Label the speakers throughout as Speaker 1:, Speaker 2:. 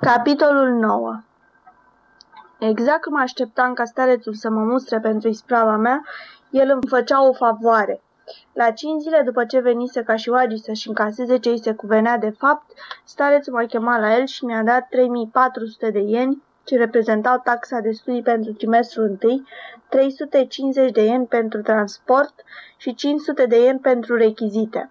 Speaker 1: Capitolul 9 Exact cum așteptam ca starețul să mă mustre pentru isprava mea, el îmi făcea o favoare. La cinci zile după ce venise ca și Oagi să-și încaseze ce îi se cuvenea de fapt, starețul m-a chemat la el și mi-a dat 3400 de ieni, ce reprezentau taxa de studii pentru trimestrul întâi, 350 de ieni pentru transport și 500 de ieni pentru rechizite.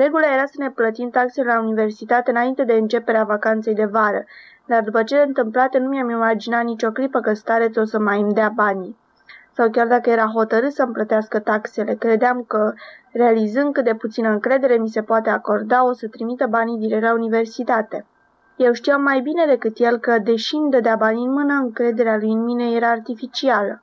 Speaker 1: Regula era să ne plătim taxele la universitate înainte de începerea vacanței de vară, dar după cele întâmplate nu mi-am imaginat nicio clipă că starețul o să mai îmi dea banii. Sau chiar dacă era hotărât să-mi plătească taxele, credeam că, realizând cât de puțină încredere mi se poate acorda, o să trimită banii direct la universitate. Eu știam mai bine decât el că, deși îmi dădea banii în mână, încrederea lui în mine era artificială.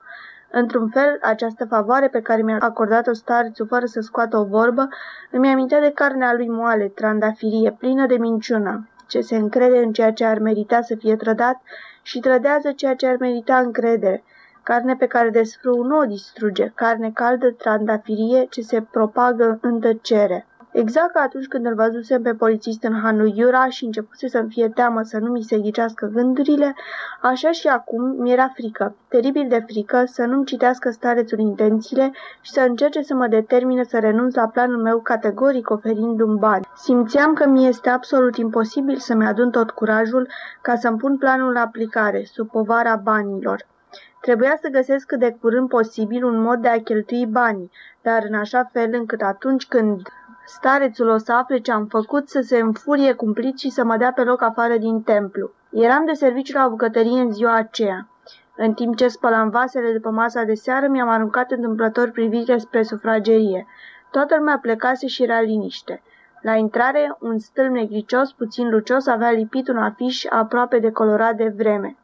Speaker 1: Într-un fel, această favoare pe care mi-a acordat-o starețul fără să scoată o vorbă, îmi amintea de carnea lui moale, trandafirie, plină de minciună, ce se încrede în ceea ce ar merita să fie trădat și trădează ceea ce ar merita încredere, carne pe care desfrâu nu o distruge, carne caldă, trandafirie, ce se propagă în tăcere. Exact ca atunci când îl văzusem pe polițist în hanul Iura și începuse să-mi fie teamă să nu mi se ghicească gândurile, așa și acum mi-era frică, teribil de frică, să nu-mi citească starețul intențiile și să încerce să mă determine să renunț la planul meu categoric oferindu-mi bani. Simțeam că mi este absolut imposibil să-mi adun tot curajul ca să-mi pun planul în aplicare, sub povara banilor. Trebuia să găsesc cât de curând posibil un mod de a cheltui banii, dar în așa fel încât atunci când Starețul o să afle ce am făcut, să se înfurie cumplit și să mă dea pe loc afară din templu. Eram de serviciu la bucătărie în ziua aceea. În timp ce spălam vasele după masa de seară, mi-am aruncat întâmplător privire spre sufragerie. Toată lumea plecase și era liniște. La intrare, un stâlp negricios, puțin lucios, avea lipit un afiș aproape decolorat de vreme.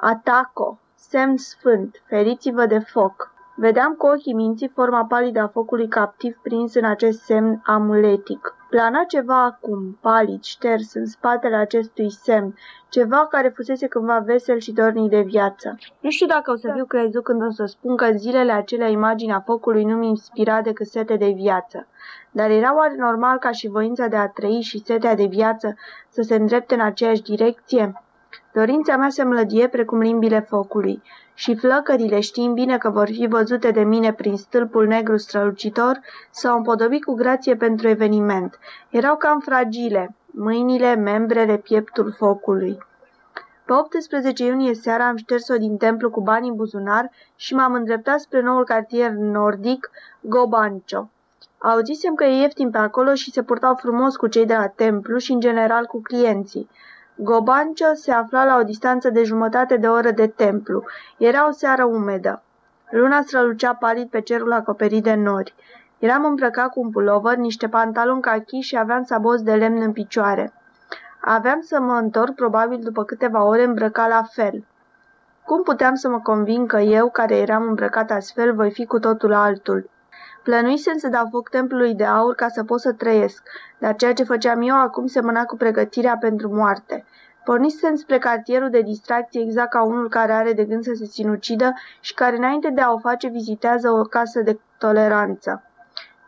Speaker 1: Ataco, semn sfânt, feriți-vă de foc. Vedeam cu ochii minții forma palidă a focului captiv prins în acest semn amuletic. Plana ceva acum, palid, șters, în spatele acestui semn, ceva care fusese cândva vesel și dornic de viață. Nu știu dacă o să fiu crezut când o să spun că în zilele acelea imaginea focului nu mi inspira decât sete de viață. Dar era oare normal ca și voința de a trăi și setea de viață să se îndrepte în aceeași direcție? Dorința mea se mlădie precum limbile focului și flăcările, știind bine că vor fi văzute de mine prin stâlpul negru strălucitor, s-au împodobit cu grație pentru eveniment. Erau cam fragile, mâinile, membrele, pieptul focului. Pe 18 iunie seara am șters-o din templu cu bani în buzunar și m-am îndreptat spre noul cartier nordic, Gobancio. Auzisem că e ieftin pe acolo și se purtau frumos cu cei de la templu și în general cu clienții. Gobancio se afla la o distanță de jumătate de oră de templu. Era o seară umedă. Luna strălucea palid pe cerul acoperit de nori. Eram îmbrăcat cu un pulover, niște pantaloni cachi și aveam sabos de lemn în picioare. Aveam să mă întorc probabil după câteva ore îmbrăcat la fel. Cum puteam să mă convin că eu, care eram îmbrăcat astfel, voi fi cu totul altul? Plănuisem să dau foc templului de aur ca să pot să trăiesc, dar ceea ce făceam eu acum semăna cu pregătirea pentru moarte. Pornisem spre cartierul de distracție exact ca unul care are de gând să se sinucidă și care înainte de a o face vizitează o casă de toleranță.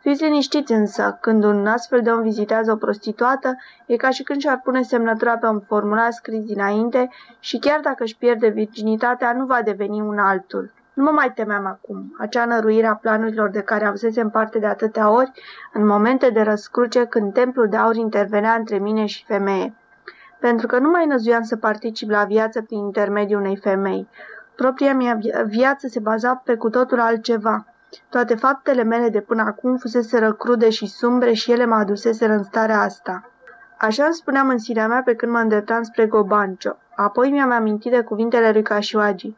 Speaker 1: Fiți liniștiți însă, când un astfel de om vizitează o prostituată, e ca și când și-ar pune semnătura pe un formular scris dinainte și chiar dacă își pierde virginitatea, nu va deveni un altul. Nu mă mai temeam acum, acea năruire a planurilor de care avusesem parte de atâtea ori, în momente de răscruce când templul de aur intervenea între mine și femeie. Pentru că nu mai năzuiam să particip la viață prin intermediul unei femei. Propria mea viață se baza pe cu totul altceva. Toate faptele mele de până acum fuseseră crude și sumbre și ele mă aduseseră în starea asta. Așa îmi spuneam în sinea mea pe când mă îndreptam spre Gobancio. Apoi mi-am amintit de cuvintele lui Cașioagi.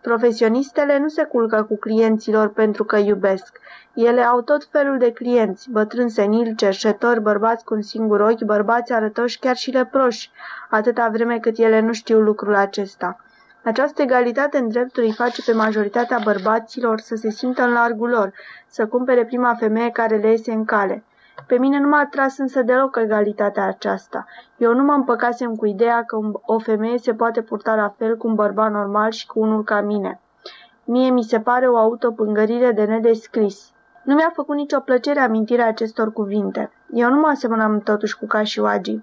Speaker 1: Profesionistele nu se culcă cu clienților pentru că iubesc. Ele au tot felul de clienți, bătrâni senili, cerșetori, bărbați cu un singur ochi, bărbați arătoși, chiar și leproși, atâta vreme cât ele nu știu lucrul acesta. Această egalitate în drepturi îi face pe majoritatea bărbaților să se simtă în largul lor, să cumpere prima femeie care le iese în cale. Pe mine nu m-a atras însă deloc egalitatea aceasta. Eu nu mă împăcasem cu ideea că o femeie se poate purta la fel cu un bărbat normal și cu unul ca mine. Mie mi se pare o autopângărire de nedescris. Nu mi-a făcut nicio plăcere amintirea acestor cuvinte. Eu nu mă asemănam totuși cu Cașioagi.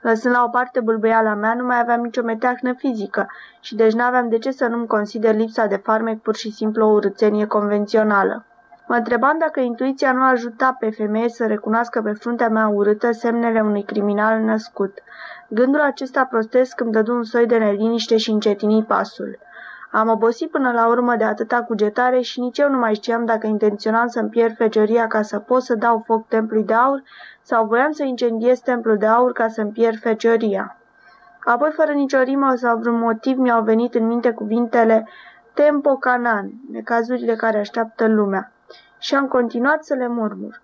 Speaker 1: Lăsând la o parte bâlbâiala mea, nu mai aveam nicio meteahnă fizică și deci n-aveam de ce să nu-mi consider lipsa de farmec pur și simplu o urățenie convențională. Mă întrebam dacă intuiția nu ajuta pe femeie să recunoască pe fruntea mea urâtă semnele unui criminal născut. Gândul acesta prostesc îmi dădu un soi de neliniște și încetini pasul. Am obosit până la urmă de atâta cugetare și nici eu nu mai știam dacă intenționam să-mi pierd fecioria ca să pot să dau foc templului de aur sau voiam să incendiez templul de aur ca să-mi pierd fecioria. Apoi, fără nicio rimă sau vreun motiv, mi-au venit în minte cuvintele Tempo Canan, necazurile care așteaptă lumea. Și am continuat să le murmur.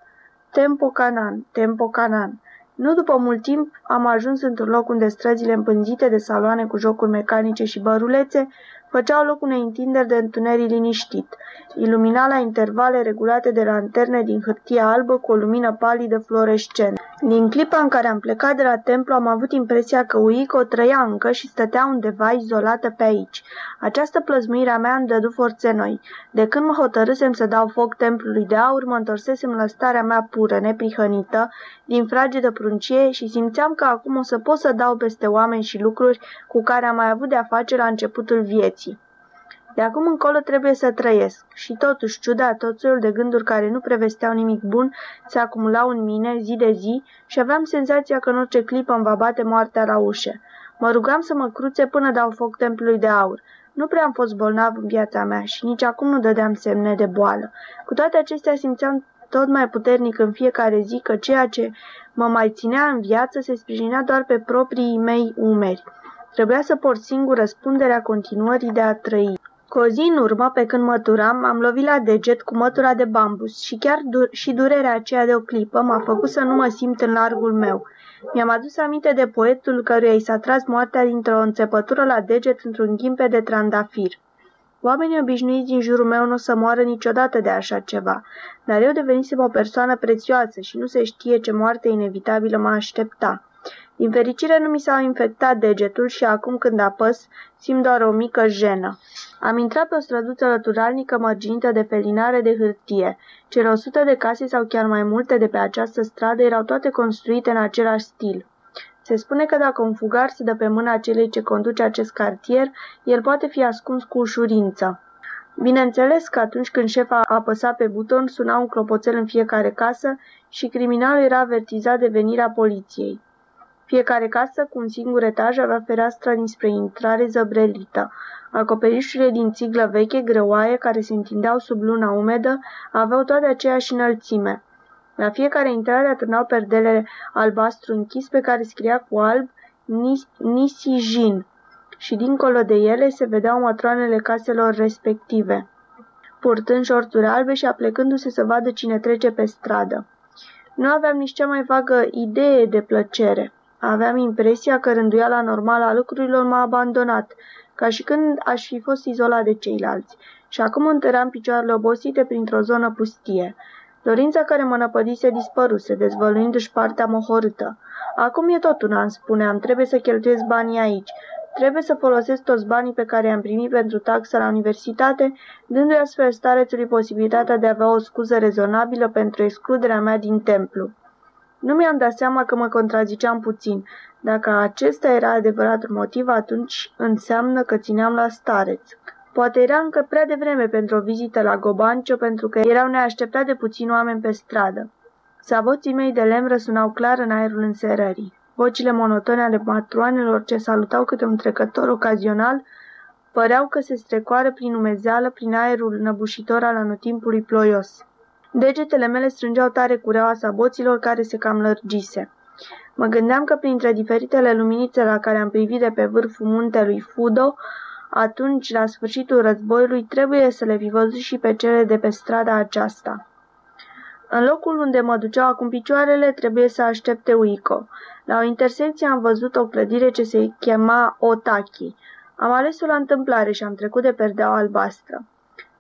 Speaker 1: Tempo Canan, Tempo Canan. Nu după mult timp am ajuns într-un loc unde străzile împânzite de saloane cu jocuri mecanice și bărulețe făceau loc unei întinderi de întuneric liniștit, iluminat la intervale regulate de lanterne din hârtie albă cu o lumină palidă fluorescentă. Din clipa în care am plecat de la templu am avut impresia că Uico trăia încă și stătea undeva izolată pe aici. Această plăzmuire a mea îmi dădu forțe noi. De când mă hotărâsem să dau foc templului de aur, mă întorsesem la starea mea pură, neprihănită, din fragedă pruncie și simțeam că acum o să pot să dau peste oameni și lucruri cu care am mai avut de-a face la începutul vieții. De acum încolo trebuie să trăiesc. Și totuși, ciuda tot soiul de gânduri care nu prevesteau nimic bun se acumulau în mine zi de zi și aveam senzația că în orice clipă îmi va bate moartea la ușă. Mă rugam să mă cruțe până dau foc templului de aur. Nu prea am fost bolnav în viața mea și nici acum nu dădeam semne de boală. Cu toate acestea simțeam tot mai puternic în fiecare zi că ceea ce mă mai ținea în viață se sprijinea doar pe proprii mei umeri. Trebuia să port singur răspunderea continuării de a trăi. Cu o zi în urmă, pe când măturam, am lovit la deget cu mătura de bambus și chiar du- și durerea aceea de o clipă m-a făcut să nu mă simt în largul meu. Mi-am adus aminte de poetul căruia i s-a tras moartea dintr-o înțepătură la deget într-un ghimpe de trandafir. Oamenii obișnuiți din jurul meu nu o să moară niciodată de așa ceva, dar eu devenisem o persoană prețioasă și nu se știe ce moarte inevitabilă mă aștepta. Din fericire nu mi s-a infectat degetul și acum când apăs, simt doar o mică jenă. Am intrat pe o străduță lăturalnică mărginită de felinare de hârtie. Cele o sută de case sau chiar mai multe de pe această stradă erau toate construite în același stil. Se spune că dacă un fugar se dă pe mâna celei ce conduce acest cartier, el poate fi ascuns cu ușurință. Bineînțeles că atunci când șefa apăsa pe buton, suna un clopoțel în fiecare casă și criminalul era avertizat de venirea poliției. Fiecare casă cu un singur etaj avea fereastra dinspre intrare zăbrelită. Acoperișurile din țiglă veche, greoaie, care se întindeau sub luna umedă, aveau toate aceeași înălțime. La fiecare intrare atârnau perdele albastru închis pe care scria cu alb Nisijin și dincolo de ele se vedeau matroanele caselor respective, purtând șorțuri albe și aplecându-se să vadă cine trece pe stradă. Nu aveam nici cea mai vagă idee de plăcere. Aveam impresia că rânduiala normală a lucrurilor m-a abandonat, ca și când aș fi fost izolat de ceilalți. Și acum întăream picioarele obosite printr-o zonă pustie. Dorința care mă năpădise dispăruse, dezvăluindu-și partea mohorâtă. Acum e tot un an, spuneam, trebuie să cheltuiesc banii aici. Trebuie să folosesc toți banii pe care i-am primit pentru taxa la universitate, dându-i astfel starețului posibilitatea de a avea o scuză rezonabilă pentru excluderea mea din templu. Nu mi-am dat seama că mă contraziceam puțin. Dacă acesta era adevăratul motiv, atunci înseamnă că țineam la stareț. Poate era încă prea devreme pentru o vizită la Gobancio, pentru că erau neașteptat de puțini oameni pe stradă. Savoții mei de lemn răsunau clar în aerul înserării. Vocile monotone ale matroanelor ce salutau câte un trecător ocazional păreau că se strecoară prin umezeală prin aerul năbușitor al anotimpului ploios. Degetele mele strângeau tare cureaua saboților care se cam lărgise. Mă gândeam că printre diferitele luminițe la care am privit de pe vârful muntelui Fudo, atunci, la sfârșitul războiului, trebuie să le fi văzut și pe cele de pe strada aceasta. În locul unde mă duceau acum picioarele, trebuie să aștepte Uico. La o intersecție am văzut o clădire ce se chema Otaki. Am ales-o la întâmplare și am trecut de perdeaua albastră.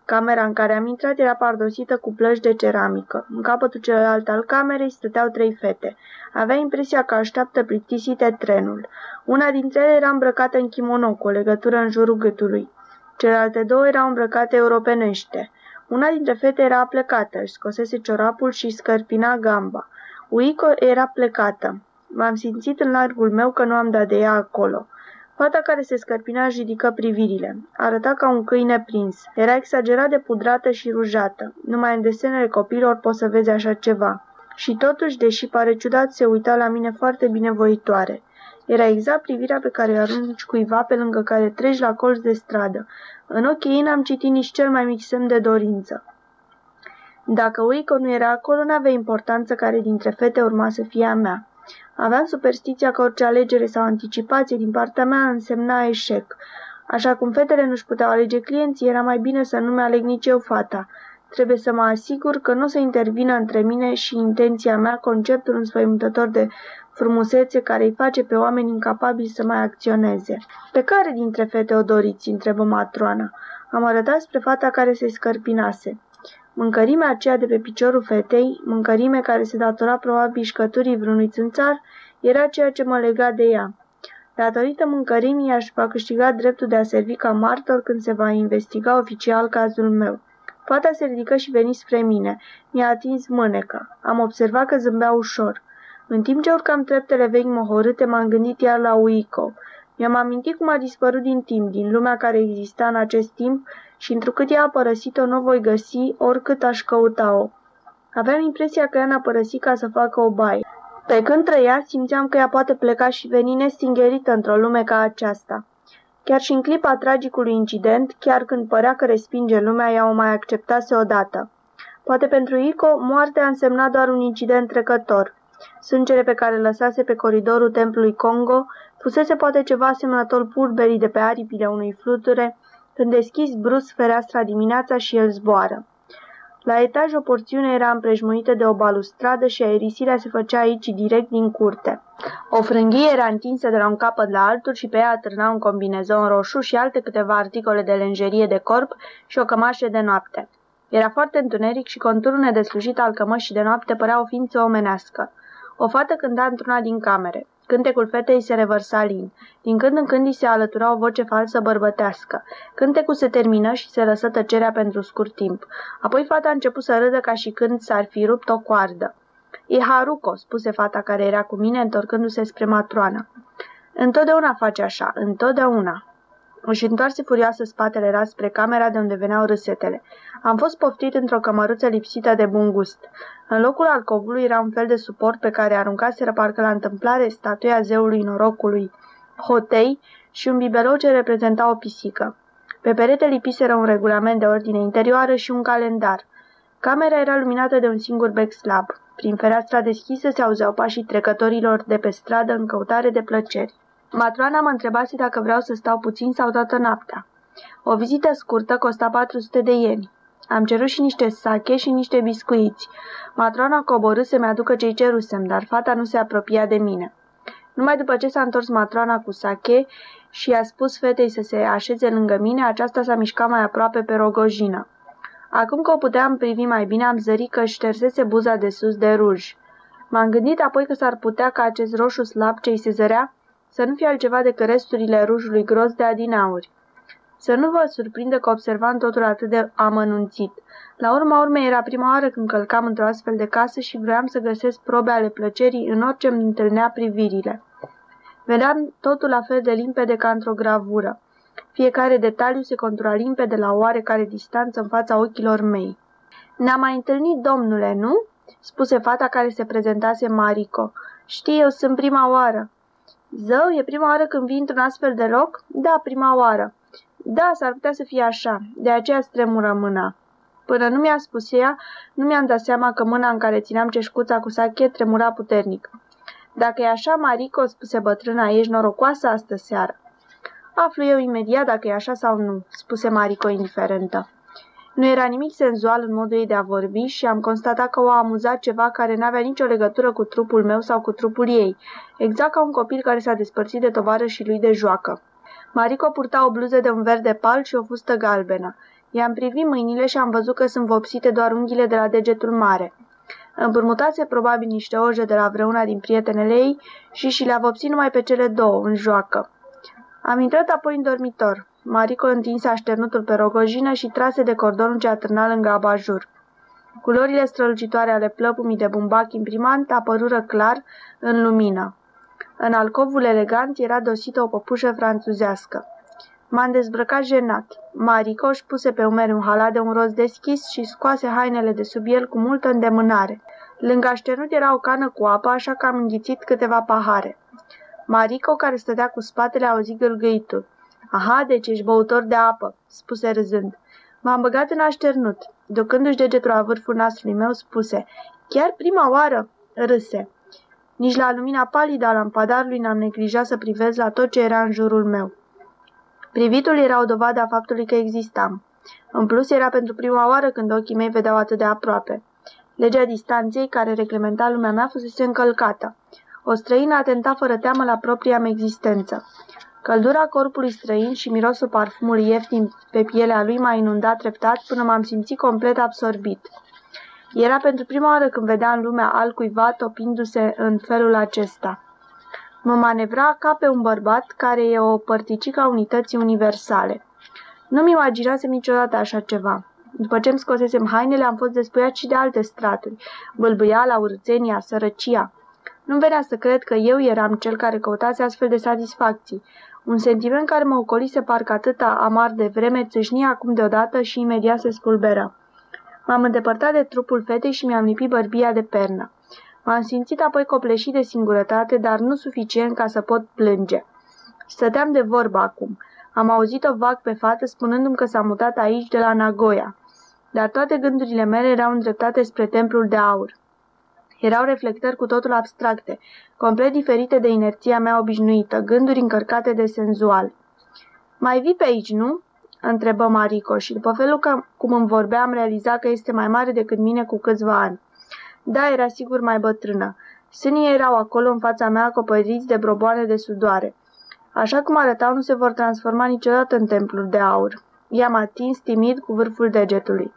Speaker 1: Camera în care am intrat era pardosită cu plăci de ceramică. În capătul celălalt al camerei stăteau trei fete. Avea impresia că așteaptă plictisite trenul. Una dintre ele era îmbrăcată în kimono, cu o legătură în jurul gâtului. Celelalte două erau îmbrăcate europenește. Una dintre fete era plecată, își scosese ciorapul și scărpina gamba. Uico era plecată. M-am simțit în largul meu că nu am dat de ea acolo. Fata care se scărpina își ridică privirile. Arăta ca un câine prins. Era exagerat de pudrată și rujată. Numai în desenele copilor poți să vezi așa ceva. Și totuși, deși pare ciudat, se uita la mine foarte binevoitoare. Era exact privirea pe care o arunci cuiva pe lângă care treci la colț de stradă. În ochii ei n-am citit nici cel mai mic semn de dorință. Dacă Uico nu era acolo, n-avea importanță care dintre fete urma să fie a mea. Aveam superstiția că orice alegere sau anticipație din partea mea însemna eșec. Așa cum fetele nu-și puteau alege clienții, era mai bine să nu-mi aleg nici eu fata. Trebuie să mă asigur că nu o să intervină între mine și intenția mea conceptul înspăimântător de frumusețe care îi face pe oameni incapabili să mai acționeze. Pe care dintre fete o doriți? întrebă matroana. Am arătat spre fata care se scărpinase. Mâncărimea aceea de pe piciorul fetei, mâncărime care se datora probabil șcăturii vreunui țânțar, era ceea ce mă lega de ea. Datorită mâncărimii aș va câștiga dreptul de a servi ca martor când se va investiga oficial cazul meu. Fata se ridică și veni spre mine. Mi-a atins mâneca. Am observat că zâmbea ușor. În timp ce urcam treptele vechi mohorâte, m-am gândit iar la Uico. Mi-am amintit cum a dispărut din timp, din lumea care exista în acest timp și întrucât ea a părăsit-o, nu voi găsi oricât aș căuta-o. Aveam impresia că ea n-a părăsit ca să facă o baie. Pe când trăia, simțeam că ea poate pleca și veni nestingerită într-o lume ca aceasta. Chiar și în clipa tragicului incident, chiar când părea că respinge lumea, ea o mai acceptase odată. Poate pentru Ico, moartea a însemnat doar un incident trecător. Sângele pe care lăsase pe coridorul templului Congo fusese poate ceva asemănător pulberii de pe aripile unui fluture, când deschis brusc fereastra dimineața și el zboară. La etaj o porțiune era împrejmuită de o balustradă și aerisirea se făcea aici direct din curte. O frânghie era întinsă de la un capăt la altul și pe ea atârna un combinezon roșu și alte câteva articole de lenjerie de corp și o cămașă de noapte. Era foarte întuneric și conturul nedeslușit al cămășii de noapte părea o ființă omenească. O fată cânta într-una din camere. Cântecul fetei se revărsa lin. Din când în când îi se alătura o voce falsă bărbătească. Cântecul se termină și se lăsă tăcerea pentru scurt timp. Apoi fata a început să râdă ca și când s-ar fi rupt o coardă. E Haruko, spuse fata care era cu mine, întorcându-se spre matroană. Întotdeauna face așa, întotdeauna. Își întoarse furioasă spatele ras spre camera de unde veneau râsetele. Am fost poftit într-o cămăruță lipsită de bun gust. În locul alcovului era un fel de suport pe care aruncaseră parcă la întâmplare statuia zeului norocului Hotei și un bibelou ce reprezenta o pisică. Pe perete lipiseră un regulament de ordine interioară și un calendar. Camera era luminată de un singur bec slab. Prin fereastra deschisă se auzeau pașii trecătorilor de pe stradă în căutare de plăceri. Matroana mă întrebase dacă vreau să stau puțin sau toată noaptea. O vizită scurtă costa 400 de ieni. Am cerut și niște sache și niște biscuiți. Matrona coborâ să-mi aducă cei cerusem, dar fata nu se apropia de mine. Numai după ce s-a întors matrona cu sache și i-a spus fetei să se așeze lângă mine, aceasta s-a mișcat mai aproape pe rogojină. Acum că o puteam privi mai bine, am zărit că ștersese buza de sus de ruj. M-am gândit apoi că s-ar putea ca acest roșu slab ce-i se zărea să nu fie altceva decât resturile rujului gros de adinauri. Să nu vă surprinde că observam totul atât de amănunțit. La urma urmei era prima oară când călcam într-o astfel de casă și vroiam să găsesc probe ale plăcerii în orice îmi întâlnea privirile. Vedeam totul la fel de limpede ca într-o gravură. Fiecare detaliu se contura limpede la oarecare distanță în fața ochilor mei. Ne-am mai întâlnit, domnule, nu?" spuse fata care se prezentase Marico. Știi, eu sunt prima oară." Zău, e prima oară când vii într-un astfel de loc?" Da, prima oară." Da, s-ar putea să fie așa, de aceea stremură mâna. Până nu mi-a spus ea, nu mi-am dat seama că mâna în care țineam ceșcuța cu sache tremura puternic. Dacă e așa, Marico, spuse bătrâna, ești norocoasă astă seară. Aflu eu imediat dacă e așa sau nu, spuse Marico indiferentă. Nu era nimic senzual în modul ei de a vorbi și am constatat că o a amuzat ceva care n-avea nicio legătură cu trupul meu sau cu trupul ei, exact ca un copil care s-a despărțit de tovară și lui de joacă. Marico purta o bluză de un verde pal și o fustă galbenă. I-am privit mâinile și am văzut că sunt vopsite doar unghiile de la degetul mare. Împrumutase probabil niște oje de la vreuna din prietenele ei și și le-a vopsit numai pe cele două, în joacă. Am intrat apoi în dormitor. Marico întinse așternutul pe rogojină și trase de cordonul ce atârna lângă abajur. Culorile strălucitoare ale plăpumii de bumbac imprimant apărură clar în lumină. În alcovul elegant era dosită o păpușă franțuzească. M-am dezbrăcat jenat. Marico își puse pe umeri un halat de un roz deschis și scoase hainele de sub el cu multă îndemânare. Lângă așternut era o cană cu apă, așa că am înghițit câteva pahare. Marico, care stătea cu spatele, auzi gâlgâitul. Aha, deci ești băutor de apă, spuse râzând. M-am băgat în așternut. Ducându-și degetul la vârful nasului meu, spuse, chiar prima oară, râse. Nici la lumina palidă a lampadarului n-am neglijat să privesc la tot ce era în jurul meu. Privitul era o dovadă a faptului că existam. În plus, era pentru prima oară când ochii mei vedeau atât de aproape. Legea distanței, care reglementa lumea mea, fusese încălcată. O străină atenta fără teamă la propria mea existență. Căldura corpului străin și mirosul parfumului ieftin pe pielea lui m-a inundat treptat până m-am simțit complet absorbit. Era pentru prima oară când vedeam lumea altcuiva topindu-se în felul acesta. Mă manevra ca pe un bărbat care e o părticică a unității universale. Nu-mi imaginasem niciodată așa ceva. După ce îmi scosesem hainele, am fost despuiat și de alte straturi. Bâlbâiala, urțenia, sărăcia. Nu venea să cred că eu eram cel care căutase astfel de satisfacții. Un sentiment care mă ocolise parcă atâta amar de vreme țâșni acum deodată și imediat se spulberă. M-am îndepărtat de trupul fetei și mi-am lipit bărbia de pernă. M-am simțit apoi copleșit de singurătate, dar nu suficient ca să pot plânge. Stăteam de vorbă acum. Am auzit-o vag pe fată spunându-mi că s-a mutat aici de la Nagoya. Dar toate gândurile mele erau îndreptate spre templul de aur. Erau reflectări cu totul abstracte, complet diferite de inerția mea obișnuită, gânduri încărcate de senzual. Mai vii pe aici, nu?" întrebă Marico și după felul că, cum îmi vorbea am realizat că este mai mare decât mine cu câțiva ani. Da, era sigur mai bătrână. Sânii erau acolo în fața mea acoperiți de broboane de sudoare. Așa cum arătau, nu se vor transforma niciodată în templul de aur. I-am atins timid cu vârful degetului.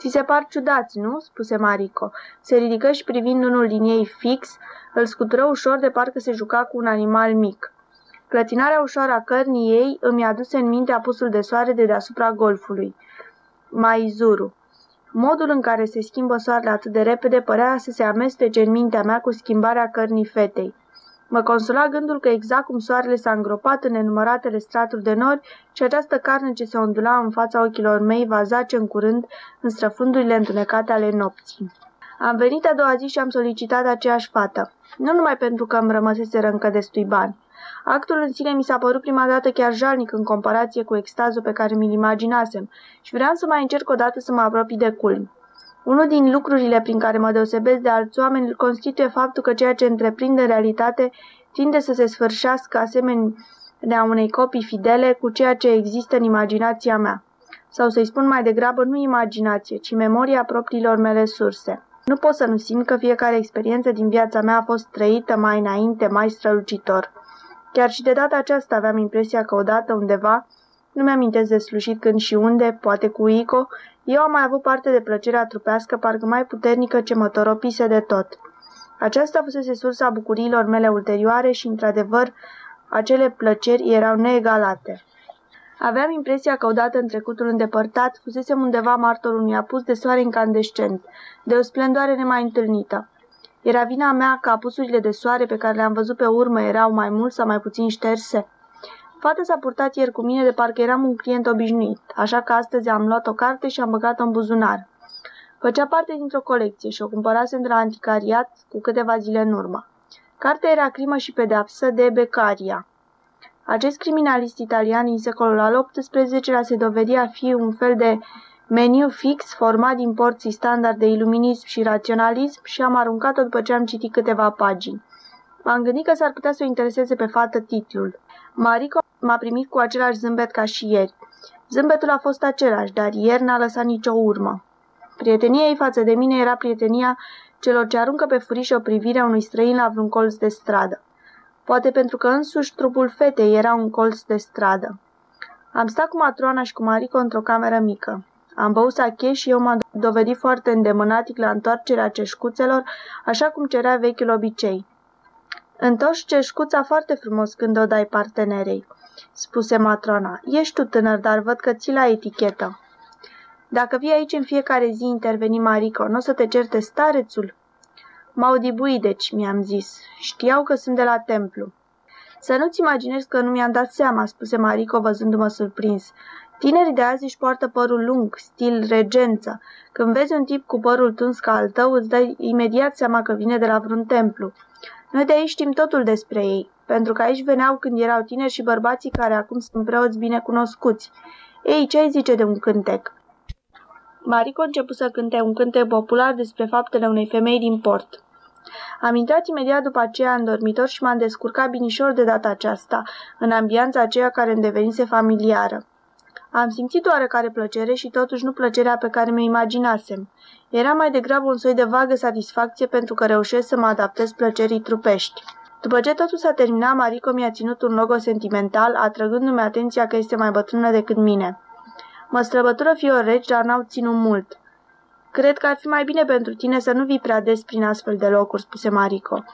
Speaker 1: Ți se par ciudați, nu?" spuse Marico. Se ridică și privind unul din ei fix, îl scutură ușor de parcă se juca cu un animal mic. Clătinarea ușoară a cărnii ei îmi aduse în minte apusul de soare de deasupra golfului. Maizuru. Modul în care se schimbă soarele atât de repede părea să se amestece în mintea mea cu schimbarea cărnii fetei. Mă consola gândul că exact cum soarele s-a îngropat în nenumăratele straturi de nori și această carne ce se ondula în fața ochilor mei va zace în curând în străfundurile întunecate ale nopții. Am venit a doua zi și am solicitat aceeași fată, nu numai pentru că îmi rămăseseră încă destui bani. Actul în sine mi s-a părut prima dată chiar jalnic în comparație cu extazul pe care mi-l imaginasem și vreau să mai încerc o dată să mă apropii de culmi. Unul din lucrurile prin care mă deosebesc de alți oameni îl constituie faptul că ceea ce întreprind în realitate tinde să se sfârșească asemenea unei copii fidele cu ceea ce există în imaginația mea. Sau să-i spun mai degrabă nu imaginație, ci memoria propriilor mele surse. Nu pot să nu simt că fiecare experiență din viața mea a fost trăită mai înainte, mai strălucitor. Chiar și de data aceasta aveam impresia că odată undeva, nu mi-amintesc de slușit când și unde, poate cu Ico, eu am mai avut parte de plăcerea trupească parcă mai puternică ce mă toropise de tot. Aceasta fusese sursa bucuriilor mele ulterioare și, într-adevăr, acele plăceri erau neegalate. Aveam impresia că odată în trecutul îndepărtat fusesem undeva martor unui apus de soare incandescent, de o splendoare nemai întâlnită. Era vina mea că apusurile de soare pe care le-am văzut pe urmă erau mai mult sau mai puțin șterse. Fata s-a purtat ieri cu mine de parcă eram un client obișnuit, așa că astăzi am luat o carte și am băgat-o în buzunar. Făcea parte dintr-o colecție și o cumpărasem de la anticariat cu câteva zile în urmă. Cartea era crimă și pedeapsă de Beccaria. Acest criminalist italian din secolul al XVIII-lea se dovedi a fi un fel de meniu fix format din porții standard de iluminism și raționalism și am aruncat-o după ce am citit câteva pagini. M-am gândit că s-ar putea să o intereseze pe fată titlul. Marico m-a primit cu același zâmbet ca și ieri. Zâmbetul a fost același, dar ieri n-a lăsat nicio urmă. Prietenia ei față de mine era prietenia celor ce aruncă pe furiș o privire a unui străin la vreun colț de stradă. Poate pentru că însuși trupul fetei era un colț de stradă. Am stat cu matroana și cu Marico într-o cameră mică. Am băut sache și eu m-am dovedit foarte îndemânatic la întoarcerea ceșcuțelor, așa cum cerea vechiul obicei. Întorci ceșcuța foarte frumos când o dai partenerei, spuse matrona. Ești tu tânăr, dar văd că ții la etichetă. Dacă vii aici în fiecare zi, interveni Marico, nu o să te certe starețul? M-au dibuit, deci, mi-am zis. Știau că sunt de la templu. Să nu-ți imaginezi că nu mi-am dat seama, spuse Marico văzându-mă surprins. Tinerii de azi își poartă părul lung, stil regență. Când vezi un tip cu părul tuns ca al tău, îți dai imediat seama că vine de la vreun templu. Noi de aici știm totul despre ei, pentru că aici veneau când erau tineri și bărbații care acum sunt preoți bine cunoscuți. Ei, ce ai zice de un cântec? Marico a început să cânte un cântec popular despre faptele unei femei din port. Am intrat imediat după aceea în dormitor și m-am descurcat binișor de data aceasta, în ambianța aceea care îmi devenise familiară. Am simțit oarecare plăcere și totuși nu plăcerea pe care mi-o imaginasem. Era mai degrabă un soi de vagă satisfacție pentru că reușesc să mă adaptez plăcerii trupești. După ce totul s-a terminat, Marico mi-a ținut un logo sentimental, atrăgându-mi atenția că este mai bătrână decât mine. Mă străbătură fior reci, dar n-au ținut mult. Cred că ar fi mai bine pentru tine să nu vii prea des prin astfel de locuri, spuse Marico.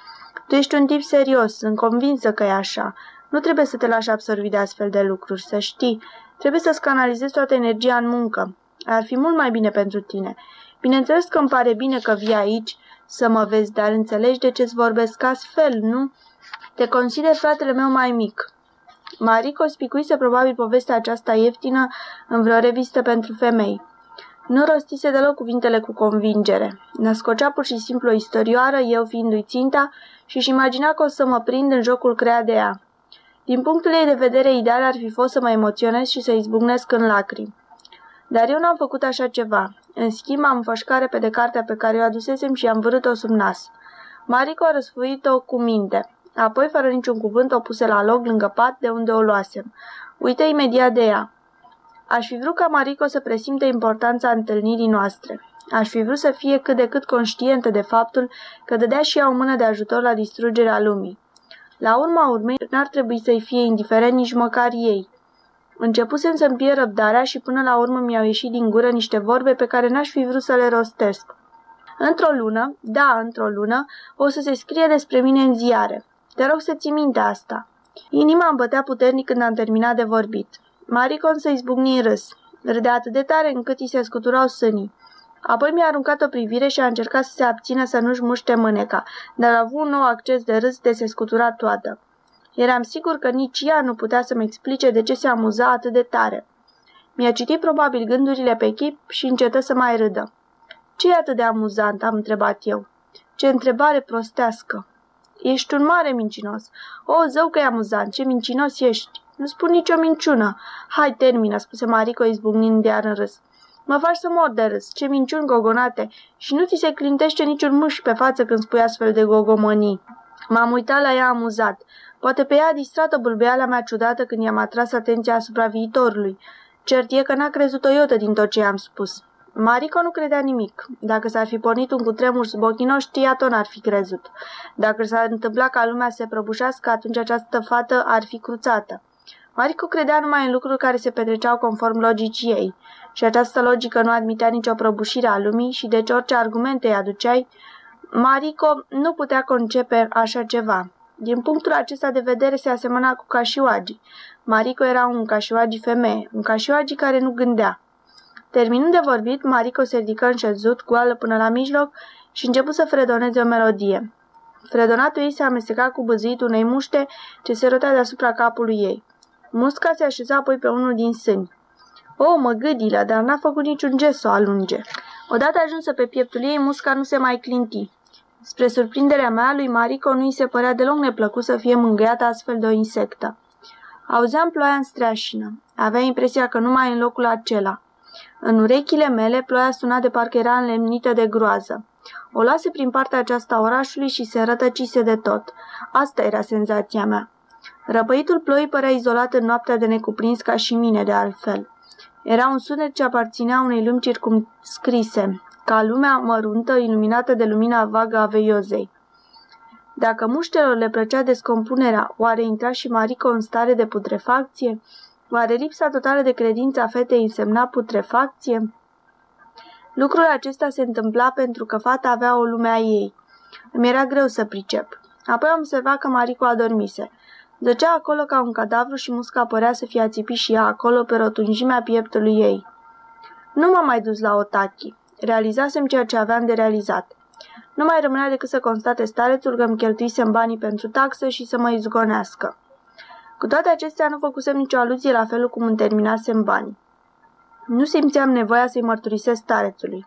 Speaker 1: Tu ești un tip serios, sunt convinsă că e așa. Nu trebuie să te lași absorbi de astfel de lucruri, să știi. Trebuie să-ți canalizezi toată energia în muncă. Ar fi mult mai bine pentru tine. Bineînțeles că îmi pare bine că vii aici să mă vezi, dar înțelegi de ce-ți vorbesc astfel, nu? Te consider fratele meu mai mic. Marico spicuise probabil povestea aceasta ieftină în vreo revistă pentru femei. Nu rostise deloc cuvintele cu convingere. Născocea pur și simplu o istorioară, eu fiindu-i ținta, și își imagina că o să mă prind în jocul creat de ea. Din punctul ei de vedere, ideal ar fi fost să mă emoționez și să izbucnesc în lacrimi. Dar eu n-am făcut așa ceva. În schimb, am fășcare pe de cartea pe care o adusesem și am vărât-o sub nas. Marico a răsfuit-o cu minte. Apoi, fără niciun cuvânt, o puse la loc lângă pat de unde o luasem. Uite imediat de ea. Aș fi vrut ca Marico să presimte importanța întâlnirii noastre. Aș fi vrut să fie cât de cât conștientă de faptul că dădea și ea o mână de ajutor la distrugerea lumii. La urma urmei, n-ar trebui să-i fie indiferent nici măcar ei. Începusem să-mi pierd răbdarea și până la urmă mi-au ieșit din gură niște vorbe pe care n-aș fi vrut să le rostesc. Într-o lună, da, într-o lună, o să se scrie despre mine în ziare. Te rog să ții minte asta. Inima îmi bătea puternic când am terminat de vorbit. Maricon să izbucni în râs. Râdea atât de tare încât îi se scuturau sânii. Apoi mi-a aruncat o privire și a încercat să se abțină să nu-și muște mâneca, dar a avut un nou acces de râs de se scutura toată. Eram sigur că nici ea nu putea să-mi explice de ce se amuza atât de tare. Mi-a citit probabil gândurile pe chip și încetă să mai râdă. Ce e atât de amuzant?" am întrebat eu. Ce întrebare prostească!" Ești un mare mincinos. O, zău că e amuzant, ce mincinos ești. Nu spun nicio minciună. Hai, termină, spuse Marico izbucnind de în râs. Mă faci să mor de râs, ce minciuni gogonate, și nu ți se clintește niciun mâș pe față când spui astfel de gogomănii. M-am uitat la ea amuzat. Poate pe ea a distrat bâlbeala mea ciudată când i-am atras atenția asupra viitorului. Cert e că n-a crezut o iotă din tot ce i-am spus. Marico nu credea nimic. Dacă s-ar fi pornit un cutremur sub ochii noștri, ea tot n-ar fi crezut. Dacă s-ar întâmpla ca lumea să se prăbușească, atunci această fată ar fi cruțată. Marico credea numai în lucruri care se petreceau conform logicii ei și această logică nu admitea nicio prăbușire a lumii și deci orice argumente îi aduceai, Marico nu putea concepe așa ceva. Din punctul acesta de vedere se asemăna cu Cașioagi. Marico era un Cașioagi femeie, un Cașioagi care nu gândea. Terminând de vorbit, Marico se ridică înșezut, goală până la mijloc și început să fredoneze o melodie. Fredonatul ei se amesteca cu băzuitul unei muște ce se rotea deasupra capului ei. Musca se așeza apoi pe unul din sâni. O, mă gâdilă, dar n-a făcut niciun gest să o alunge. Odată ajunsă pe pieptul ei, musca nu se mai clinti. Spre surprinderea mea, lui Marico nu îi se părea deloc neplăcut să fie mângâiată astfel de o insectă. Auzeam ploaia în streașină. Avea impresia că numai în locul acela. În urechile mele, ploaia suna de parcă era înlemnită de groază. O lase prin partea aceasta orașului și se rătăcise de tot. Asta era senzația mea. Răpăitul ploii părea izolat în noaptea de necuprins ca și mine, de altfel. Era un sunet ce aparținea unei lumi circumscrise, ca lumea măruntă iluminată de lumina vagă a veiozei. Dacă muștelor le plăcea descompunerea, oare intra și Marico în stare de putrefacție? Oare lipsa totală de credință a fetei însemna putrefacție? Lucrul acesta se întâmpla pentru că fata avea o lume a ei. Îmi era greu să pricep. Apoi am observat că Marico adormise. Zăcea acolo ca un cadavru și musca părea să fie ațipit și ea acolo pe rotunjimea pieptului ei. Nu m-am mai dus la Otaki. Realizasem ceea ce aveam de realizat. Nu mai rămânea decât să constate starețul că îmi cheltuisem banii pentru taxă și să mă izgonească. Cu toate acestea, nu făcusem nicio aluzie la felul cum îmi terminasem banii. Nu simțeam nevoia să-i mărturisesc starețului.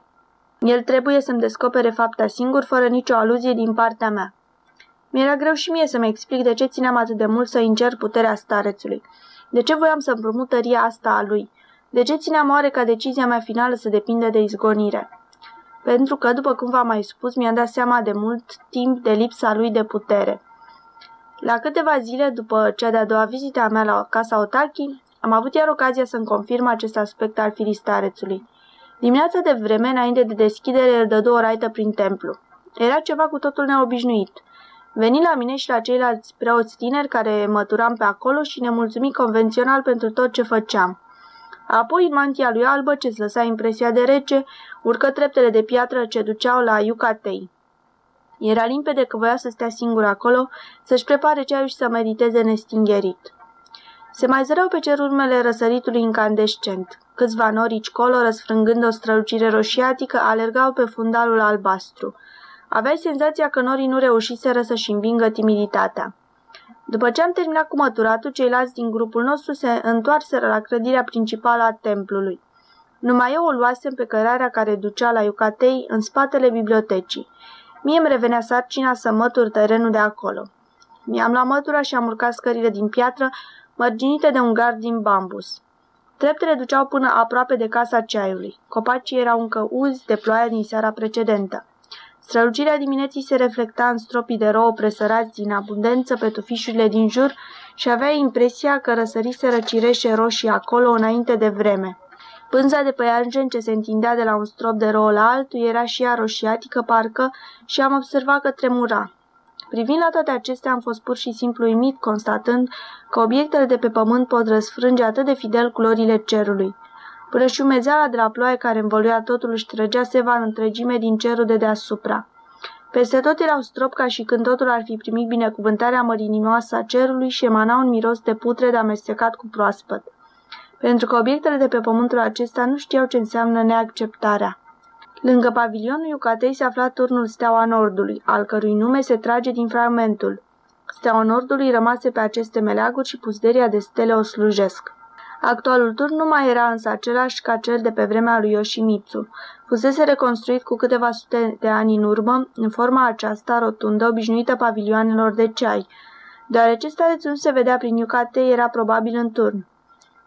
Speaker 1: El trebuie să-mi descopere fapta singur, fără nicio aluzie din partea mea. Mi-era greu și mie să-mi explic de ce țineam atât de mult să încerc puterea starețului. De ce voiam să împrumut tăria asta a lui? De ce țineam oare ca decizia mea finală să depinde de izgonire? Pentru că, după cum v-am mai spus, mi-am dat seama de mult timp de lipsa lui de putere. La câteva zile după cea de-a doua vizită a mea la casa Otaki, am avut iar ocazia să-mi confirm acest aspect al firii starețului. Dimineața de vreme, înainte de deschidere, îl dădu o raită prin templu. Era ceva cu totul neobișnuit. Veni la mine și la ceilalți preoți tineri care măturam pe acolo și ne mulțumi convențional pentru tot ce făceam. Apoi, în mantia lui albă, ce-ți lăsa impresia de rece, urcă treptele de piatră ce duceau la Yucatei. Era limpede că voia să stea singur acolo, să-și prepare ceaiul și să mediteze nestingherit. Se mai zăreau pe cer urmele răsăritului incandescent. Câțiva norici colo, răsfrângând o strălucire roșiatică, alergau pe fundalul albastru. Aveai senzația că norii nu reușiseră să-și învingă timiditatea. După ce am terminat cu măturatul, ceilalți din grupul nostru se întoarseră la clădirea principală a templului. Numai eu o luasem pe cărarea care ducea la Iucatei în spatele bibliotecii. Mie îmi revenea sarcina să mătur terenul de acolo. Mi-am luat mătura și am urcat scările din piatră, mărginite de un gard din bambus. Treptele duceau până aproape de casa ceaiului. Copacii erau încă uzi de ploaia din seara precedentă. Strălucirea dimineții se reflecta în stropii de rouă presărați din abundență pe tufișurile din jur și avea impresia că răsăriseră cireșe roșii acolo înainte de vreme. Pânza de păianjen ce se întindea de la un strop de rouă la altul era și ea roșiatică parcă și am observat că tremura. Privind la toate acestea, am fost pur și simplu uimit, constatând că obiectele de pe pământ pot răsfrânge atât de fidel culorile cerului. Până și șumezeala de la ploaie care învăluia totul își trăgea seva în întregime din cerul de deasupra. Peste tot erau strop ca și când totul ar fi primit binecuvântarea mărinimoasă a cerului și emana un miros de putre de amestecat cu proaspăt. Pentru că obiectele de pe pământul acesta nu știau ce înseamnă neacceptarea. Lângă pavilionul Iucatei se afla turnul Steaua Nordului, al cărui nume se trage din fragmentul. Steaua Nordului rămase pe aceste meleaguri și pusderia de stele o slujesc. Actualul turn nu mai era însă același ca cel de pe vremea lui Yoshimitsu. Fusese reconstruit cu câteva sute de ani în urmă, în forma aceasta rotundă, obișnuită pavilioanelor de ceai. Deoarece starețul nu se vedea prin Yucate, era probabil în turn.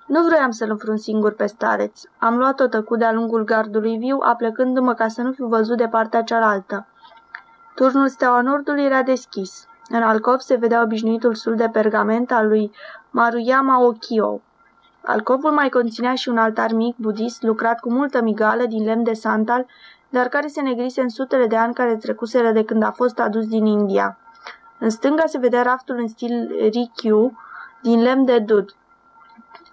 Speaker 1: Nu vroiam să-l înfrun singur pe stareț. Am luat-o tăcut de-a lungul gardului viu, aplecându-mă ca să nu fiu văzut de partea cealaltă. Turnul Steaua Nordului era deschis. În alcov se vedea obișnuitul sul de pergament al lui Maruyama Okio. Alcovul mai conținea și un altar mic budist lucrat cu multă migală din lemn de santal, dar care se negrise în sutele de ani care trecuseră de când a fost adus din India. În stânga se vedea raftul în stil Rikyu din lemn de dud.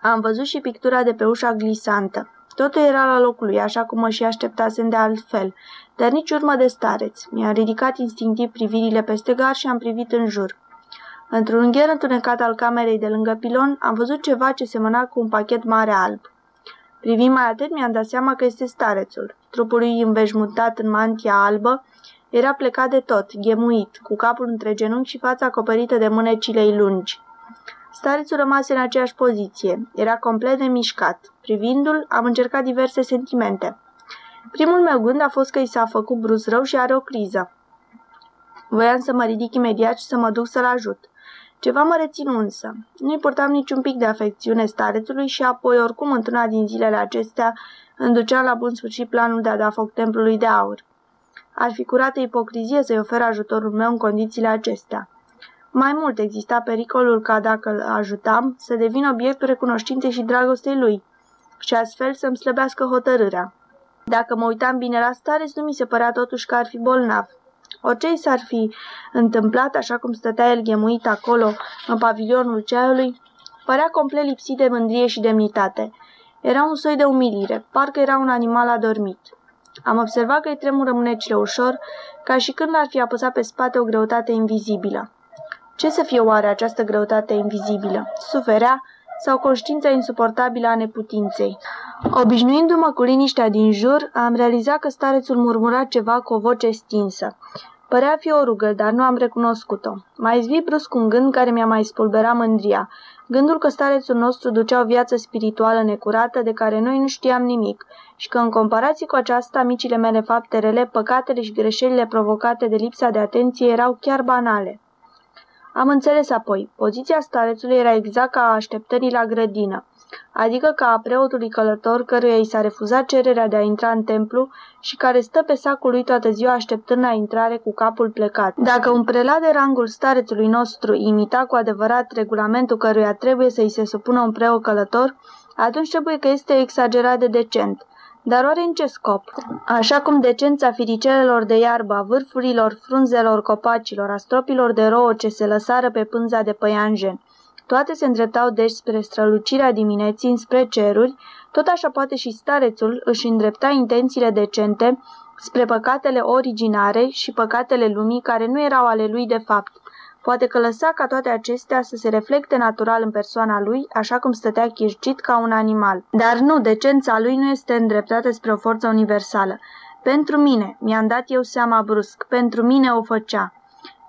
Speaker 1: Am văzut și pictura de pe ușa glisantă. Totul era la locul lui, așa cum mă și așteptasem de altfel, dar nici urmă de stareț. Mi-am ridicat instinctiv privirile peste gar și am privit în jur. Într-un ungher întunecat al camerei de lângă pilon, am văzut ceva ce semăna cu un pachet mare alb. Privind mai atent, mi-am dat seama că este starețul. Trupul lui înveșmutat în mantia albă era plecat de tot, ghemuit, cu capul între genunchi și fața acoperită de mânecile lungi. Starețul rămase în aceeași poziție. Era complet nemișcat. Privindu-l, am încercat diverse sentimente. Primul meu gând a fost că i s-a făcut brusc rău și are o criză. Voiam să mă ridic imediat și să mă duc să-l ajut. Ceva mă reținu însă. Nu-i purtam niciun pic de afecțiune starețului și apoi, oricum, într-una din zilele acestea, înduceam la bun sfârșit planul de a da foc templului de aur. Ar fi curată ipocrizie să-i ofer ajutorul meu în condițiile acestea. Mai mult exista pericolul ca dacă îl ajutam să devin obiectul recunoștinței și dragostei lui și astfel să-mi slăbească hotărârea. Dacă mă uitam bine la stareț, nu mi se părea totuși că ar fi bolnav. Orice i s-ar fi întâmplat, așa cum stătea el ghemuit acolo, în pavilionul ceaiului, părea complet lipsit de mândrie și demnitate. Era un soi de umilire, parcă era un animal adormit. Am observat că îi tremură mânecile ușor, ca și când ar fi apăsat pe spate o greutate invizibilă. Ce să fie oare această greutate invizibilă? Suferea? Sau conștiința insuportabilă a neputinței. Obișnuindu-mă cu liniștea din jur, am realizat că starețul murmura ceva cu o voce stinsă. Părea fi o rugă, dar nu am recunoscut-o. Mai zvi brusc un gând care mi-a mai spulberat mândria. Gândul că starețul nostru ducea o viață spirituală necurată de care noi nu știam nimic și că în comparație cu aceasta micile mele fapte rele, păcatele și greșelile provocate de lipsa de atenție erau chiar banale. Am înțeles apoi, poziția starețului era exact ca a așteptării la grădină adică ca a preotului călător căruia i s-a refuzat cererea de a intra în templu și care stă pe sacul lui toată ziua așteptând la intrare cu capul plecat. Dacă un prelat de rangul starețului nostru imita cu adevărat regulamentul căruia trebuie să-i se supună un preot călător, atunci trebuie că este exagerat de decent. Dar oare în ce scop? Așa cum decența firicelelor de iarbă, a vârfurilor frunzelor copacilor, a stropilor de rouă ce se lăsară pe pânza de păianjen, toate se îndreptau deci spre strălucirea dimineții înspre ceruri, tot așa poate și starețul își îndrepta intențiile decente spre păcatele originare și păcatele lumii care nu erau ale lui de fapt. Poate că lăsa ca toate acestea să se reflecte natural în persoana lui, așa cum stătea chircit ca un animal. Dar nu, decența lui nu este îndreptată spre o forță universală. Pentru mine, mi-am dat eu seama brusc, pentru mine o făcea.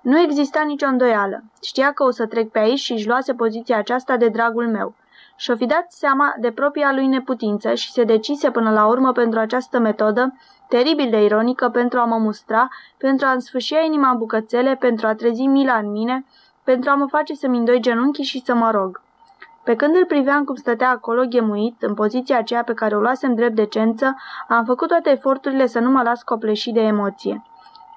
Speaker 1: Nu exista nicio îndoială. Știa că o să trec pe aici și își luase poziția aceasta de dragul meu. Și-o fi dat seama de propria lui neputință și se decise până la urmă pentru această metodă, teribil de ironică, pentru a mă mustra, pentru a-mi sfârșia inima în bucățele, pentru a trezi mila în mine, pentru a mă face să-mi îndoi genunchii și să mă rog. Pe când îl priveam cum stătea acolo ghemuit, în poziția aceea pe care o luasem drept decență, am făcut toate eforturile să nu mă las copleșit de emoție.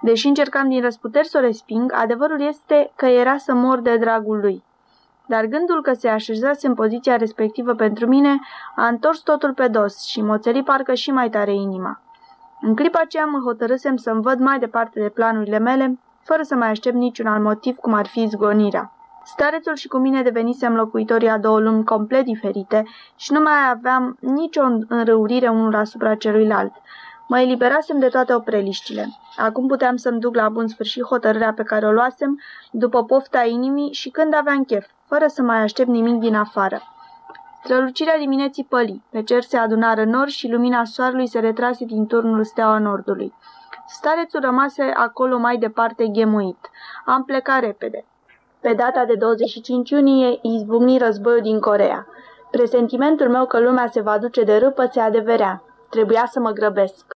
Speaker 1: Deși încercam din răsputeri să o resping, adevărul este că era să mor de dragul lui. Dar gândul că se așezase în poziția respectivă pentru mine a întors totul pe dos și moțeli parcă și mai tare inima. În clipa aceea mă hotărâsem să-mi văd mai departe de planurile mele, fără să mai aștept niciun alt motiv cum ar fi zgonirea. Starețul și cu mine devenisem locuitorii a două lumi complet diferite și nu mai aveam nicio înrăurire unul asupra celuilalt. Mă eliberasem de toate opreliștile. Acum puteam să-mi duc la bun sfârșit hotărârea pe care o luasem după pofta inimii și când aveam chef, fără să mai aștept nimic din afară. Strălucirea dimineții păli, pe cer se adunară nori și lumina soarelui se retrase din turnul steaua nordului. Starețul rămase acolo mai departe ghemuit. Am plecat repede. Pe data de 25 iunie izbucni războiul din Corea. Presentimentul meu că lumea se va duce de râpă se adeverea. Trebuia să mă grăbesc.